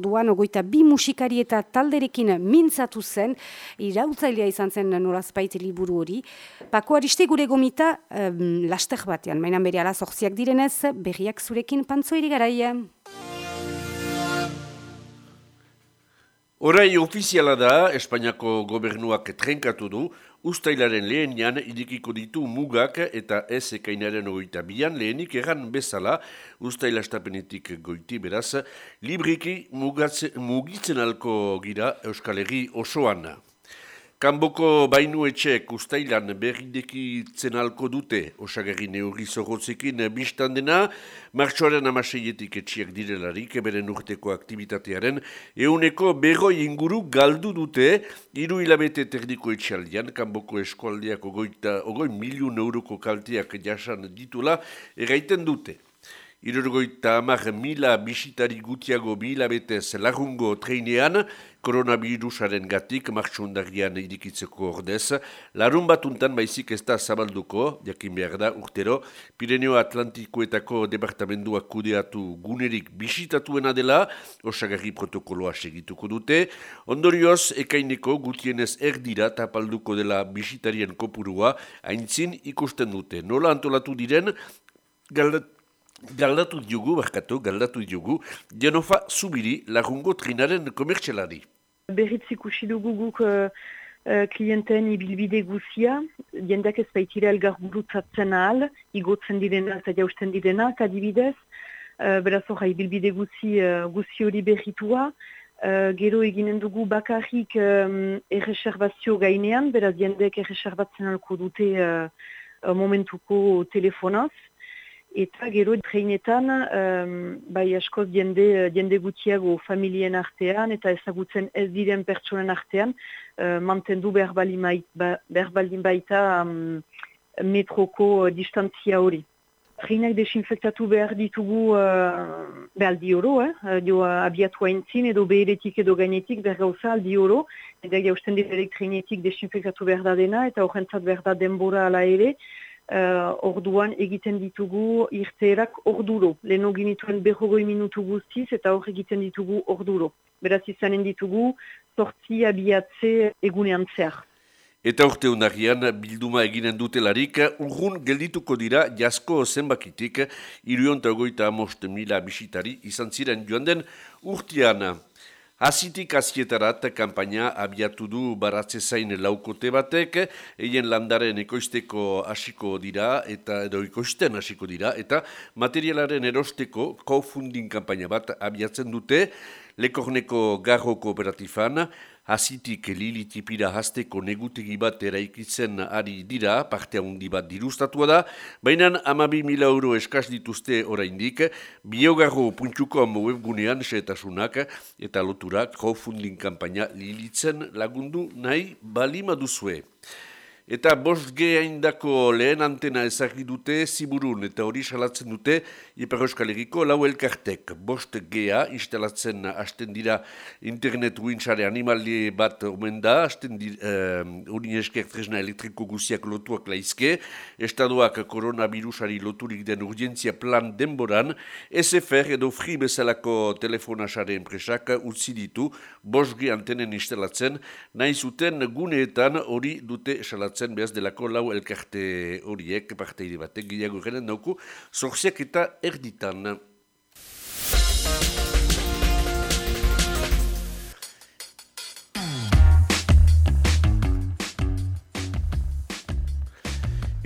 orduan, ogoita bi musikari eta talderekin mintzatu zen, irautzailea izan zen nolazpait liburu hori. Pako ariste gure gomita um, laster batean, mainan bere ala zorziak direnez, berriak zurekin pantzoiri garaia. Horai ofiziala da, Espainiako gobernuak trenkatu du, ustailaren lehenian idikiko ditu mugak eta ez ekainaren ogoita bian lehenik erran bezala, ustaila estapenetik goiti beraz, libriki mugitzen alko gira Euskal Herri osoan. Kanboko bainu etxeek ustailan berridekitzen alko dute osagarri neurri zorrotzekin biztan dena, martxoaren amaseietik etxiak direlarik, eberen urteko aktivitatearen, euneko berroi inguru galdu dute, iru hilabete terdiko etxaldian, kanboko eskualdeak ogoita, ogoi miliun euroko kalteak jasan ditula, erraiten dute. Irurgoita amak mila bisitari gutiago bilabetez lagungo treinean, koronavirusaren gatik martxundarian irikitzeko ordez. Larun batuntan baizik ez da zabalduko, jakin behar da, urtero, Pireneo Atlantikoetako departamenduak kudeatu gunerik bisitatuena dela, osagarri protokoloa segituko dute. Ondorioz, ekaineko gutienez erdira tapalduko dela bisitarien kopurua, haintzin ikusten dute. Nola antolatu diren, galdat, Galdatu diogu, barkatu, galdatu diogu, Genofa Zubiri lagungo trinaren komertxelari. Berriz ikusi dugu guk uh, klienten ibilbide guzia, jendak ez baitira elgar burutzatzen ahal, igotzen direna eta jausten direna, kadibidez, uh, beraz horra ibilbide guzi, uh, guzi hori berritua, uh, gero eginen dugu bakarrik um, erreserbazio gainean, beraz jendek erreserbatzen alko dute uh, momentuko telefonaz, Eta gero treinetan, um, bai askoz jende, jende gutiago familien artean eta ezagutzen ez diren pertsonen artean, uh, mantendu behar baldin ba, baita um, metroko distantzia hori. Treinak desinfektatu behar ditugu uh, behar aldi oro, eh? jo uh, abiatu haintzin edo beheretik edo gainetik behar gauza aldi oro, eta jausten direlek treinetik desinfektatu behar da dena eta horrentzat behar da denbora ala ere, uh, orduan egiten ditugu irteerak orduro. Lehen ginituen berrogoi minutu guztiz eta hor egiten ditugu orduro. Beraz izanen ditugu sortzi abiatze egunean zer. Eta urte unarian bilduma eginen dutelarik, urrun geldituko dira jasko zenbakitik, irionta goita amost mila bisitari izan ziren joan den urtean. Hazitik azietarat kampaina abiatu du baratze zain laukote batek, eien landaren ekoizteko hasiko dira eta edo ekoizten hasiko dira eta materialaren erosteko co-funding kampaina bat abiatzen dute. Lekorneko garro kooperatifan, Hazitik lilitipira hasteko negutegi bat eraikitzen ari dira, parte handi bat dirustatua da, baina amabi mila euro eskaz dituzte oraindik, biogarro puntxukom webgunean seetasunak eta loturak crowdfunding kampaina lilitzen lagundu nahi balima duzue. Eta bost gehaindako lehen antena ezagri dute ziburun eta hori salatzen dute Ipar Euskal Herriko lau elkartek. Bost geha instalatzen hasten dira internet wintzare animali bat omen da, hasten dira uh, esker tresna elektriko guziak lotuak laizke, estadoak koronavirusari loturik den urgentzia plan denboran, SFR edo Free bezalako telefonasare enpresak utzi ditu bost antenen instalatzen, nahi zuten guneetan hori dute salatzen zen behaz delako lau elkarte horiek, parteide batek, gileago genen dauku, zorziak eta erditan.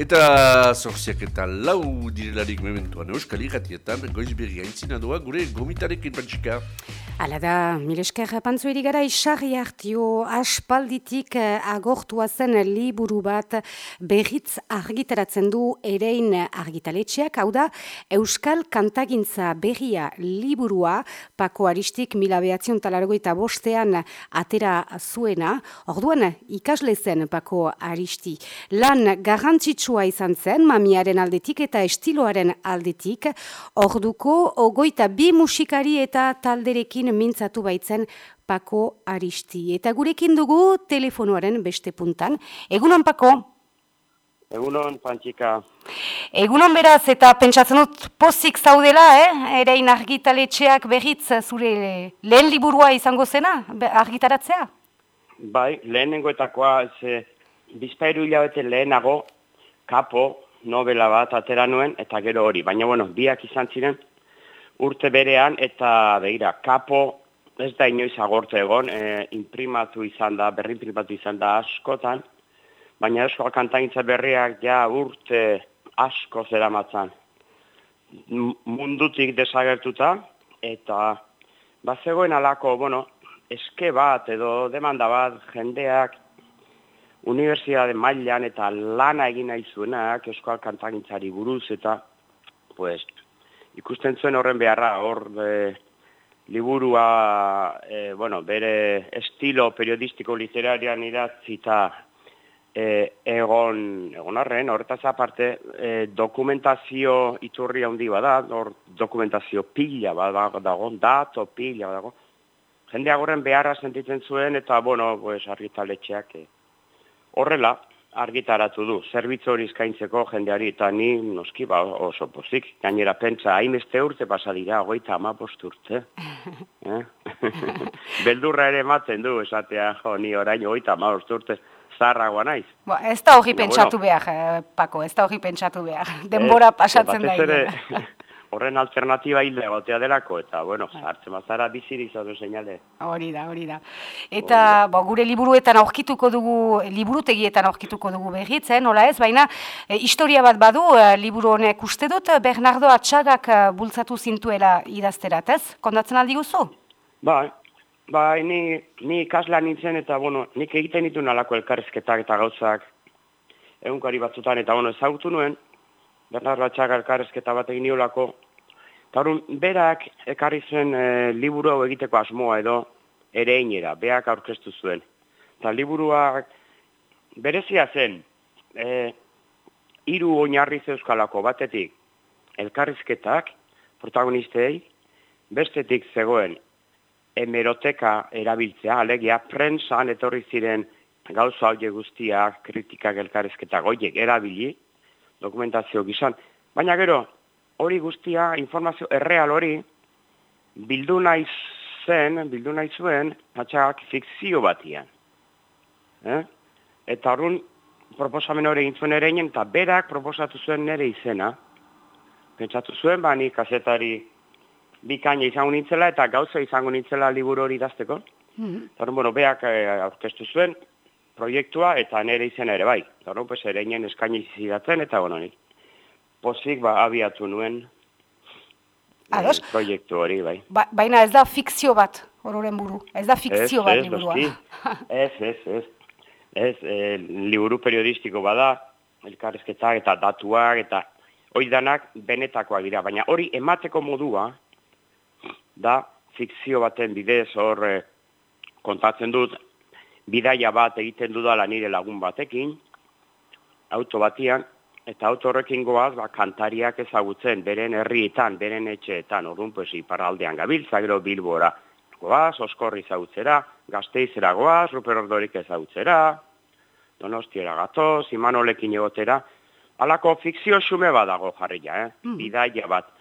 Eta zorziak eta lau direlarik mementuan euskal irratietan, goiz berri gaintzina doa gure gomitarekin pantxika. Hala da, milesker pantzu gara isarri hartio aspalditik eh, agortua zen liburu bat berriz argitaratzen du erein argitaletxeak, hau da, Euskal Kantagintza berria liburua, pako aristik mila behatzion talargo eta bostean atera zuena, orduan ikasle zen pako aristi. Lan garrantzitsu ospetsua izan zen, mamiaren aldetik eta estiloaren aldetik, orduko ogoita bi musikari eta talderekin mintzatu baitzen Pako Aristi. Eta gurekin dugu telefonoaren beste puntan. Egunon, Pako? Egunon, Pantxika. Egunon beraz, eta pentsatzen dut pozik zaudela, eh? Erein argitaletxeak berriz zure lehen liburua izango zena, argitaratzea? Bai, lehenengoetakoa, ze bizpairu hilabete lehenago, kapo, novela bat atera nuen, eta gero hori. Baina, bueno, biak izan ziren, urte berean, eta behira, kapo, ez da inoiz agortu egon, e, imprimatu izan da, berri imprimatu izan da askotan, baina eskoa kantaintza berriak ja urte asko zera matzan. Mundutik desagertuta, eta bat zegoen alako, bueno, eske bat edo demanda bat jendeak Universidade mailan eta lana egin nahi zuenak eskoal kantagintzari buruz eta pues, ikusten zuen horren beharra hor e, liburua e, bueno, bere estilo periodistiko literarian idatzita e, egon, egon arren, horretaz aparte, e, dokumentazio iturri handi bada, hor dokumentazio pila badago, dato pila badago. Jende agorren beharra sentitzen zuen, eta, bueno, pues, argitaletxeak e, horrela argitaratu du. Zerbitzu hori izkaintzeko jendeari, eta ni noski ba, oso pozik. Gainera pentsa, hainbeste urte pasadira, goita ama urte. eh? Beldurra ere ematen du, esatea, jo, ni orain goita ama urte zarragoa naiz. Ba, ez da hori pentsatu bueno, behar, eh, Pako, ez da hori pentsatu behar. Denbora pasatzen da. Ere, horren alternatiba hilde gotea delako, eta, bueno, hartzen mazara bizirik zaudu seinale. Hori da, hori da. Eta, bo, gure liburuetan aurkituko dugu, liburutegietan aurkituko dugu berriz, eh, nola ez, baina, e, historia bat badu, e, liburu honek uste dut, Bernardo Atxagak bultzatu zintuela idazterat, ez? Kondatzen aldi guzu? Ba, Ba, ni, ni ikasla nintzen eta, bueno, nik egiten ditu nalako elkarrezketak eta gauzak egunkari batzutan, eta, bueno, ezagutu nuen, Bernard Batxak elkarrezketa bat egin niolako, eta horren, berak ekarri zen e, liburu hau egiteko asmoa edo ere inera, beak aurkeztu zuen. Eta liburuak berezia zen, e, iru oinarri zeuskalako batetik elkarrizketak protagonistei, bestetik zegoen hemeroteka erabiltzea, alegia prensan etorri ziren gauza hauek guztiak, kritikak elkarrezketa goiek erabili, dokumentazio gizan. Baina gero, hori guztia, informazio erreal hori, bildu nahi zen, bildu nahi zuen, atxak fikzio batian. Eh? Eta horren, proposamen hori egin zuen ere eta berak proposatu zuen nire izena. Pentsatu zuen, bani kasetari bikaina izango nintzela eta gauza izango nintzela liburu hori idazteko. Mm -hmm. bueno, beak eh, aurkeztu zuen proiektua eta nere izena ere bai. Eta pues, ere inen eskaini izidatzen eta bueno, ni. Pozik ba, abiatu nuen eh, proiektu hori bai. Ba, baina ez da fikzio bat, hororen buru. Ez da fikzio bat ez, liburua. ez, ez, ez. Ez, eh, liburu periodistiko bada, elkarrezketak eta datuak eta hori danak benetakoak dira. Baina hori emateko modua, da fikzio baten bidez hor eh, kontatzen dut bidaia bat egiten dudala nire lagun batekin auto batian eta auto horrekin goaz ba, kantariak ezagutzen beren herrietan, beren etxeetan orduan pues, iparaldean gabiltza gero bilbora goaz, oskorri ezagutzera gazteizera goaz, ruper ordorik ezagutzera donostiera gatoz, imanolekin egotera alako fikzio xume badago jarria, eh? Mm. bidaia bat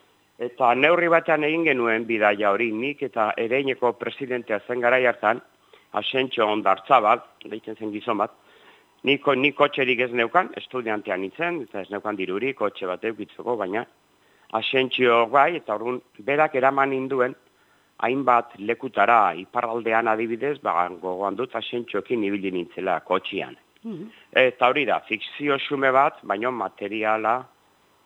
Eta neurri batean egin genuen bidaia hori nik eta ereineko presidentea zen gara hartan, asentxo ondartza bat, deitzen zen gizon bat, niko, nik kotxerik ez neukan, estudiantean nintzen, eta ez neukan diruri, kotxe bat eukitzeko, baina asentxo bai, eta orduan berak eraman induen, hainbat lekutara iparraldean adibidez, ba, gogoan dut asentxoekin ibili nintzela kotxian. Mm Eta hori da, fikzio xume bat, baino materiala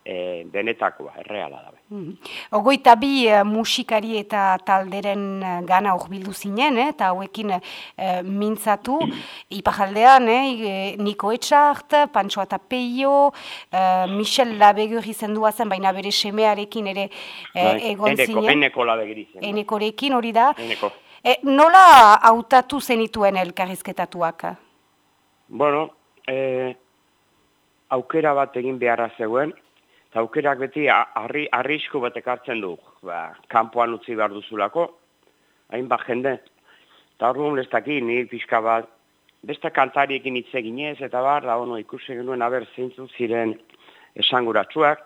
e, benetakoa, erreala da. Mm. Ogoita bi uh, musikari eta talderen uh, gana hor bildu zinen, eh, eta hauekin uh, mintzatu, ipajaldean, eh, Niko Etxart, Pantsoa eta Peio, uh, Michel Labegur izendua zen, baina bere semearekin ere uh, egon eneko, zinen. Eneko Labegur izan. Enekorekin hori da. Eneko. E, nola hautatu zenituen elkarrizketatuak? Bueno, eh, aukera bat egin beharra zegoen, aukerak beti arri, arrisku bat ekartzen du, ba, kanpoan utzi behar duzulako, hain bat jende. Eta hor ez daki, ni pixka bat beste kantariekin hitz eginez, eta bar, da ono ikusi genuen aber zeintzu ziren esanguratsuak,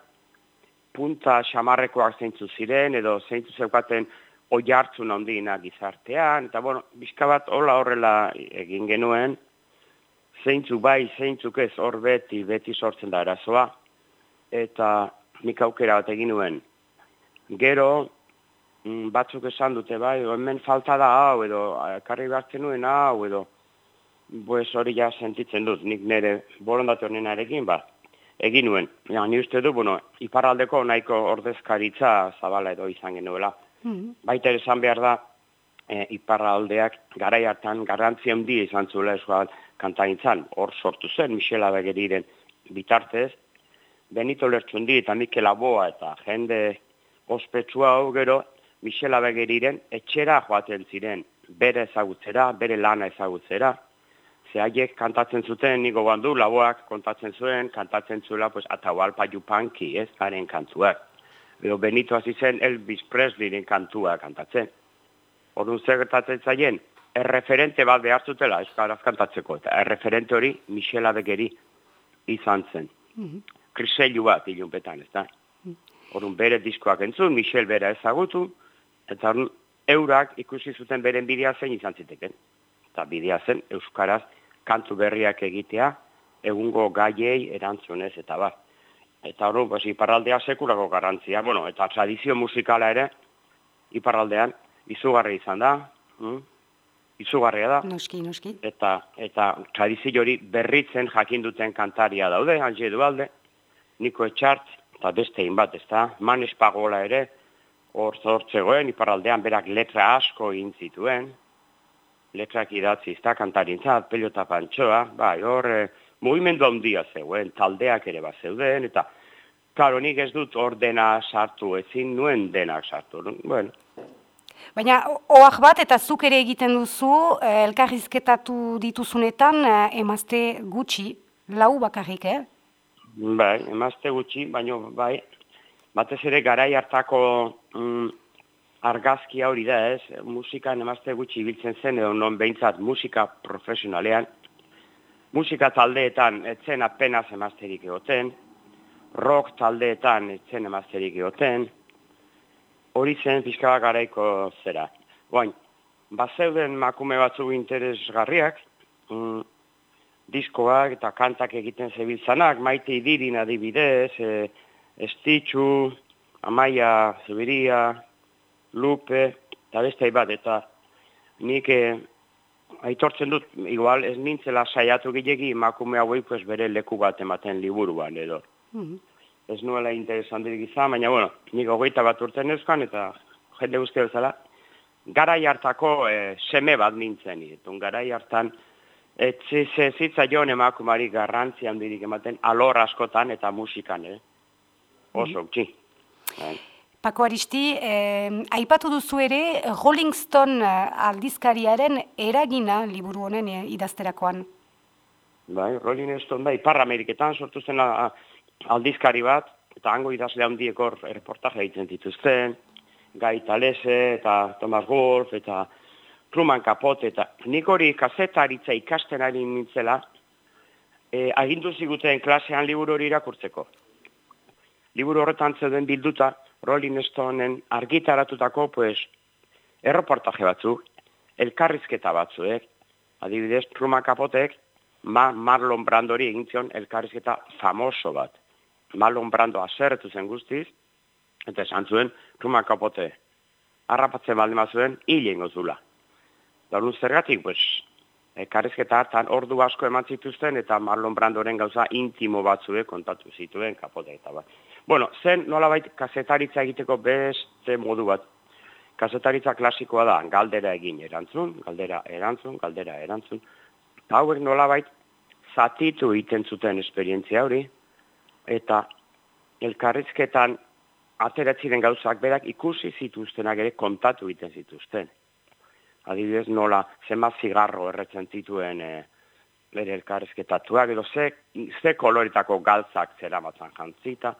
punta xamarrekoak zeintzu ziren, edo zeintzu zeukaten oi hartzun ondina gizartean, eta bueno, bizka bat hola horrela egin genuen, zeintzu bai, zeintzuk ez hor beti, beti sortzen da erazoa, eta nik aukera bat egin nuen. Gero, mm, batzuk esan dute bai, hemen falta da hau, edo karri behartzen nuen hau, edo Boez hori ja sentitzen dut, nik nire borondate honenarekin, ba, egin nuen. Ja, ni uste du, bueno, iparraldeko nahiko ordezkaritza zabala edo izan genuela. Mm Baita esan behar da, e, iparraldeak garai hartan garrantzi handi izan zuela eskual kantaintzan. Hor sortu zen, Michela Begeriren bitartez, Benito Lertxundi eta Mikel Aboa eta jende ospetsua hau gero, Michela Begeriren etxera joaten ziren, bere ezagutzera, bere lana ezagutzera, ze kantatzen zuten, niko gandu, laboak kontatzen zuen, kantatzen zuela, pues, atahualpa jupanki, ez, garen kantuak. Edo Benito hasi zen Elvis Presleyren kantua kantatzen. Orduan zer gertatzen zaien, erreferente bat behar zutela, eskaraz kantatzeko, eta erreferente hori Michela Begeri izan zen. Mm -hmm. Kriseilu bat ilunpetan, ez da? Mm Orduan bere diskoak entzun, Michel bera ezagutu, eta orduan eurak ikusi zuten beren bidea zein izan ziteken. Eta bidea zen, Euskaraz, kantu berriak egitea, egungo gaiei erantzunez eta bat. Eta hori, pues, iparraldea sekulako garantzia, bueno, eta tradizio musikala ere, iparraldean, izugarri izan da, hm? izugarria da. Noski, noski. Eta, eta tradizio hori berritzen jakinduten kantaria daude, Angie Dualde, Niko Etxart, eta beste bat, ez da, Man Espagola ere, hor zortzegoen, iparraldean berak letra asko egin zituen, letrak idatzi izta kantarintzat, pelota pantxoa, bai, hor, e, mugimendu handia zeuen, taldeak ere bat zeuden, eta, karo, nik ez dut hor dena sartu, ezin nuen denak sartu, bueno. Baina, oak bat eta zuk ere egiten duzu, eh, elkarrizketatu dituzunetan, eh, emazte gutxi, lau bakarrik, eh? Bai, emazte gutxi, baina, bai, batez ere garai hartako mm, argazki hori da ez, musika emazte gutxi biltzen zen, edo non behintzat musika profesionalean, musika taldeetan etzen apenas emazterik egoten, rock taldeetan etzen emazterik egoten, hori zen pizkaba garaiko zera. Boain, bazeuden makume batzuk interesgarriak, mm, diskoak eta kantak egiten zebiltzanak, maite idirin adibidez, e, estitxu, amaia, zebiria, lupe, eta beste bat, eta nik eh, aitortzen dut, igual ez nintzela saiatu gilegi makume hauei pues, bere leku bat ematen liburuan edo. Mm Ez nuela interesantik izan, baina bueno, nik hogeita bat urten euskan, eta jende guzti bezala, garai hartako eh, seme bat nintzen, eta garai hartan, etxe zitza joan emakumari garrantzi handirik ematen, alor askotan eta musikan, eh? Oso, mm -hmm. Pako Aristi, eh, aipatu duzu ere Rolling Stone eh, aldizkariaren eragina liburu honen eh, idazterakoan. Bai, Rolling Stone, bai, Parra Ameriketan sortu zen aldizkari bat, eta hango idazle handiek hor reportaje egiten dituzten, Gai Talese eta Thomas Wolf eta Truman Capote eta nik hori kazetaritza ikasten ari nintzela, eh, agindu ziguten klasean liburu hori irakurtzeko. Liburu horretan zeuden bilduta, Rolling Stoneen argitaratutako pues erreportaje batzuk, elkarrizketa batzuek, adibidez Truma Kapotek ma Marlon Brandori egin zion elkarrizketa famoso bat. Marlon Brando aserretu zen guztiz, eta esan zuen Truma Kapote harrapatzen baldin bazuen hile ingozula. Daun zergatik, pues, elkarrizketa hartan ordu asko eman zituzten eta Marlon Brandoren gauza intimo batzuek kontatu zituen Kapote eta bat. Bueno, zen nolabait kazetaritza egiteko beste modu bat. Kazetaritza klasikoa da, galdera egin erantzun, galdera erantzun, galdera erantzun. Hauek nolabait zatitu egiten zuten esperientzia hori, eta elkarrizketan ateratziren gauzak berak ikusi zituztenak ere kontatu egiten zituzten. Adibidez nola zema zigarro erretzen zituen e, bere elkarrizketatuak, edo ze, ze koloritako galtzak zera batzan jantzita,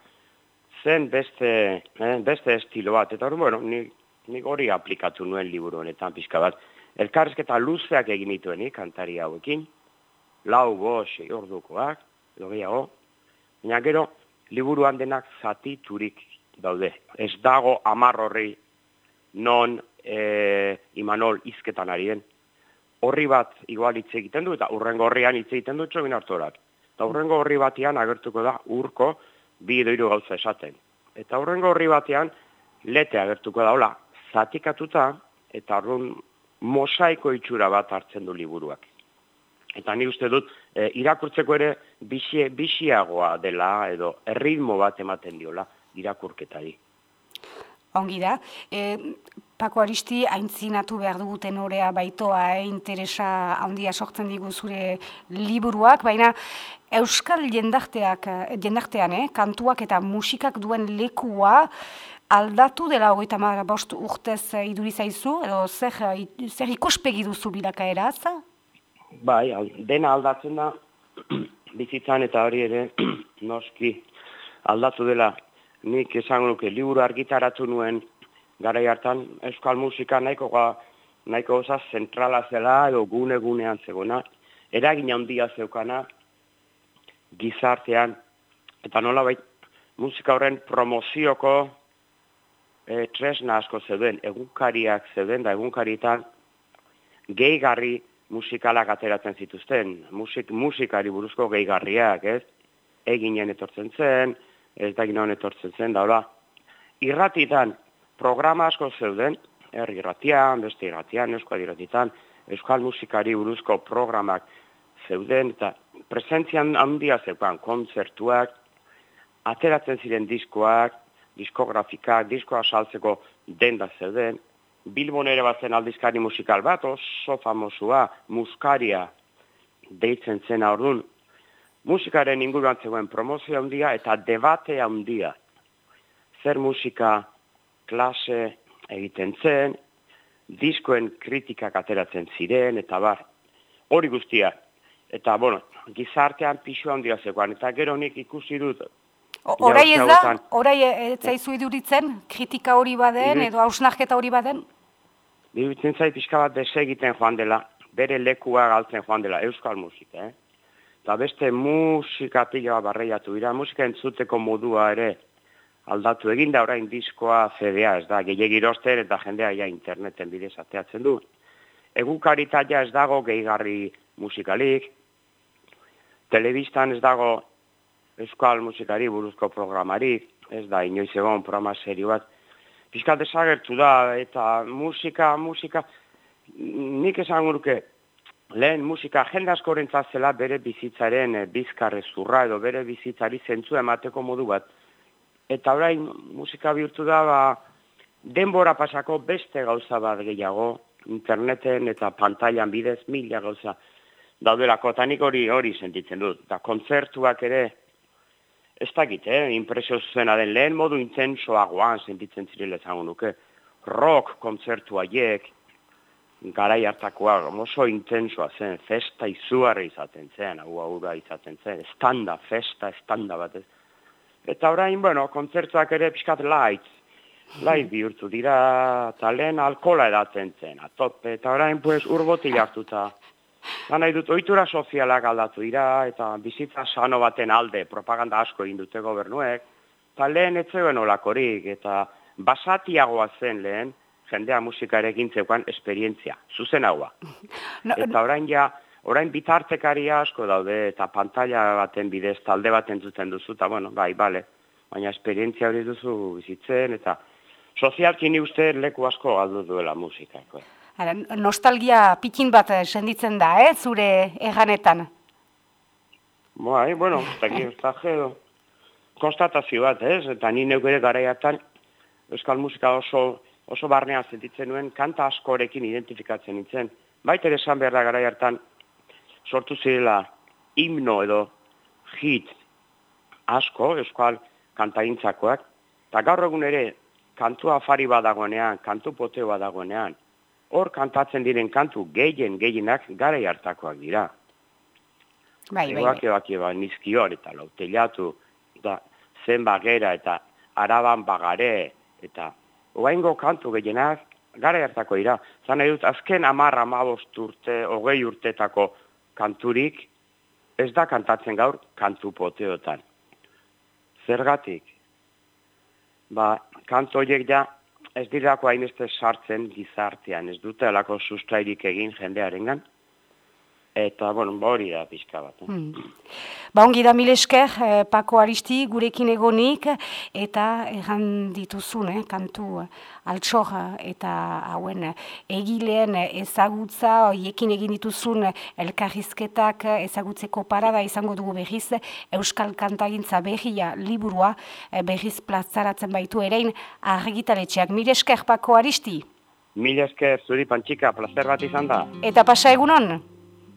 zen beste, eh, beste estilo bat, eta hori, bueno, nik, nik hori aplikatu nuen liburu honetan pixka bat. Elkarrezketa luzeak egin nituen kantari hauekin, lau, bo, sei ordukoak, edo gehiago, baina gero, liburuan denak zatiturik daude. Ez dago amar horri non e, Imanol izketan ari den. Horri bat igual hitz egiten du, eta urrengo horrian hitz egiten du txobin hartorak. Eta urrengo horri batean agertuko da urko bi edo gauza esaten. Eta urrengo horri batean lete agertuko da, hola, zatikatuta, eta horren mosaiko itxura bat hartzen du liburuak. Eta ni uste dut, e, irakurtzeko ere bisie, bisiagoa dela, edo erritmo bat ematen diola irakurketari. Ongi da. E, Pako Aristi, haintzinatu behar duguten orea baitoa, e, interesa handia sortzen digu zure liburuak, baina Euskal jendarteak, jendartean, eh, kantuak eta musikak duen lekua aldatu dela hogeita mara bost urtez idurizaizu, edo zer, zer ikospegi duzu bilakaeraz? Bai, dena aldatzen da, bizitzan eta hori ere, noski, aldatu dela, nik esan nuke, liburu argitaratu nuen, gara hartan. Euskal musika nahiko ga, nahiko oza zentrala zela, edo gune gunean zegona, eragin handia zeukana, gizartean, eta nola bai, musika horren promozioko e, tresna asko zeuden, egunkariak zeuden, da egunkarietan, gehigarri, musikalak ateratzen zituzten, musik, musikari buruzko gehigarriak, ez? Eginen etortzen zen, ez da ginoen etortzen zen, daula. Irratitan, programa asko zeuden, herri irratian, beste irratian, euskal irratitan, euskal musikari buruzko programak zeuden, eta presentzian handia zeukan, kontzertuak, ateratzen ziren diskoak, diskografikak, diskoa saltzeko denda zeuden, Bilbon ere batzen aldizkari musikal bat, oso famosua, muskaria deitzen zena orduan. Musikaren inguruan zegoen promozio handia eta debate handia. Zer musika klase egiten zen, diskoen kritikak ateratzen ziren, eta bar, hori guztia. Eta, bueno, gizartean pixu handia zegoen, eta gero nik ikusi dut, Horai ez da, horai ez zaizu iduritzen, kritika hori baden, edo hausnarketa hori baden? Dibitzen zait pixka bat desegiten joan dela, bere lekua galtzen joan dela, euskal musika, eh? Eta beste musika pila barreiatu dira, musika entzuteko modua ere aldatu egin da orain diskoa CD-a, ez da, gehiagiroster eta jendea ja interneten bidez ateatzen du. Egunkarita ja ez dago gehigarri musikalik, telebistan ez dago euskal musikari buruzko programari, ez da, inoiz egon programa serio bat. Piskat desagertu da, eta musika, musika, nik esan guruke, lehen musika jendasko zela bere bizitzaren eh, bizkarre zurra edo bere bizitzari zentzu emateko modu bat. Eta orain musika bihurtu da, ba, denbora pasako beste gauza bat gehiago, interneten eta pantailan bidez mila gauza daudelako, eta nik hori hori sentitzen dut. Eta kontzertuak ere, ez dakit, eh? impresio zuzena den lehen modu intentsoagoan sentitzen zirela zango nuke. Rock kontzertu haiek, garai hartakoa, oso intentsoa zen, festa izuarra izaten zen, hau aurra izaten zen, estanda, festa, estanda bat ez. Eta orain, bueno, kontzertuak ere pixkat light, light bihurtu dira, eta lehen alkola edatzen zen, atope, eta orain, pues, urboti hartuta. Da nahi dut, oitura sozialak aldatu dira, eta bizitza sano baten alde, propaganda asko egin dute gobernuek, eta lehen etzeuen olakorik, eta basatiagoa zen lehen, jendea musikarekin zeukan esperientzia, zuzen haua. eta orain ja, orain bitartekari asko daude, eta pantalla baten bidez, talde baten zuten duzu, eta bueno, bai, bale, baina esperientzia hori duzu bizitzen, eta sozialki ni uste leku asko galdu duela musika. Eh? Ara, nostalgia pikin bat senditzen da, eh, zure eganetan? Bai, bueno, eta gire, konstatazio bat, ez? Eta ni neukere garaiatan, euskal musika oso oso barnea sentitzen nuen, kanta askorekin identifikatzen nintzen. Baita ere esan behar da gara hartan, sortu zirela himno edo hit asko, euskal kanta intzakoak, eta gaur egun ere, kantu afari badagoenean, kantu poteo badagoenean, hor kantatzen diren kantu gehien gehienak gara hartakoak dira. Bai, bai, bai. Eba nizkior eta lautelatu, da, zen bagera eta araban bagare, eta oaingo kantu gehienak, gara hartako dira. Zan nahi dut, azken amarra amabost urte, hogei urtetako kanturik, ez da kantatzen gaur kantu poteotan. Zergatik? Ba, kanto horiek ja ez dirako haineste sartzen gizartean, ez dute alako sustrairik egin jendearengan. Eta, bueno, hori da pixka bat. Eh? Hmm. Ba, ongi da mil esker, eh, Pako Aristi, gurekin egonik, eta erran dituzun, eh, kantu eh, altxor eta hauen egileen ezagutza, oiekin egin dituzun elkarrizketak ezagutzeko parada izango dugu behiz, Euskal Kantagintza behia liburua eh, behiz plazaratzen baitu erein argitaletxeak. Mil esker, Pako Aristi? Mil esker, zuri pantxika, plazer bat izan da. Eta pasa egunon?